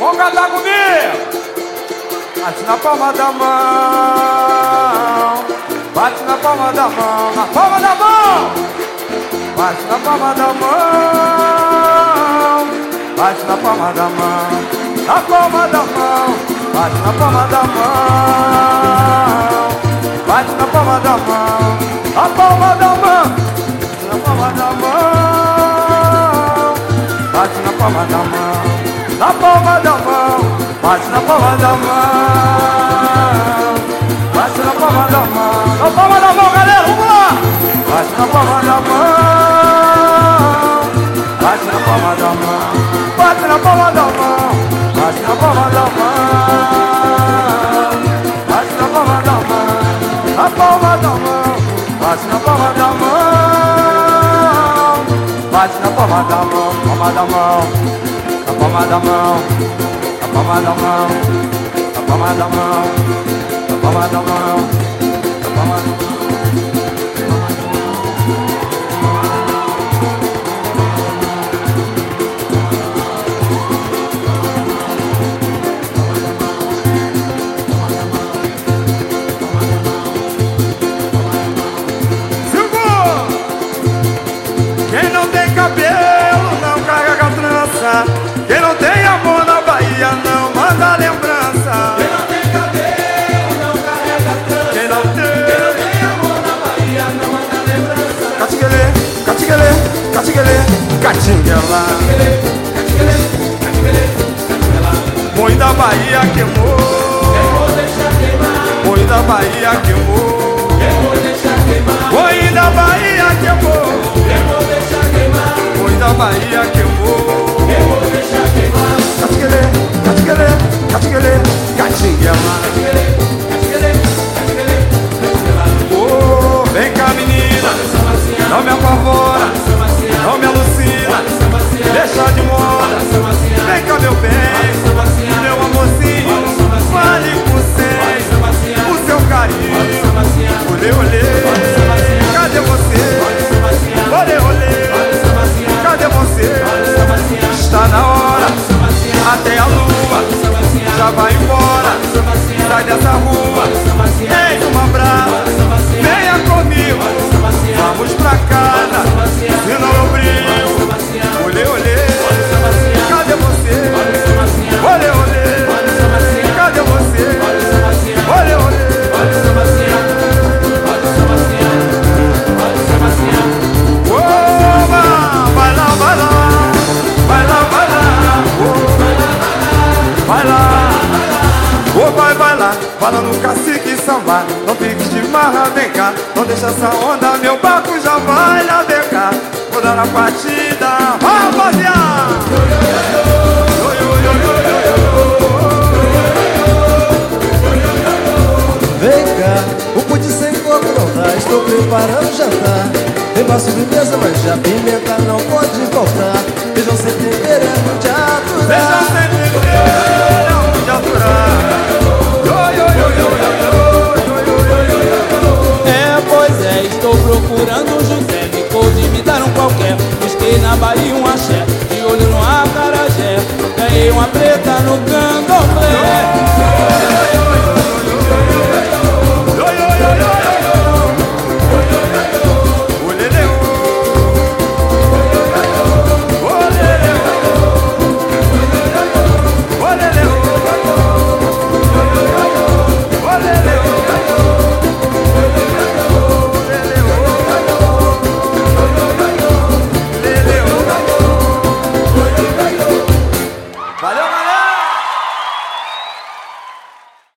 Vamos cantar comigo! Bate na palma da mão. Bate na palma da mão. Na palma da mão. Bate na palma da mão. Bate na palma da mão. Na palma da mão. Bate na palma da mão Bate na palma da mão Na palma da mão Bate na palma da mão Bate na palma da mão Na palma da mão, galera, vamos lá Bate na palma da mão Bate na palma da mão Bate na palma da mão Bate na palma da mão Bate na palma da mão Na palma da mão Bate na palma da mão Bate na palma da mão Palma da mão Na palma da mão palma da mão, a palma da mão, a palma da mão, a palma da mão. Catinguela. Boi da Bahia queimou. Boi da Bahia queimou. Boi da Bahia queimou. Boi da Bahia queimou já vai embora, sai dessa rua, eis vai lá, fala no cacique samba, não fique de marra, vem cá, não deixa essa onda, meu barco já vai cá, vou dar a partida, rapaziada. Vem cá, o pudim sem coco não dá Estou preparando jantar Tem de mesa, mas a pimenta não pode faltar Feijão sem tempero é muito aturar. Estou procurando um José, Me pôde me dar um qualquer. Busquei na Bahia um axé, de olho no acarajé. Ganhei uma preta no canto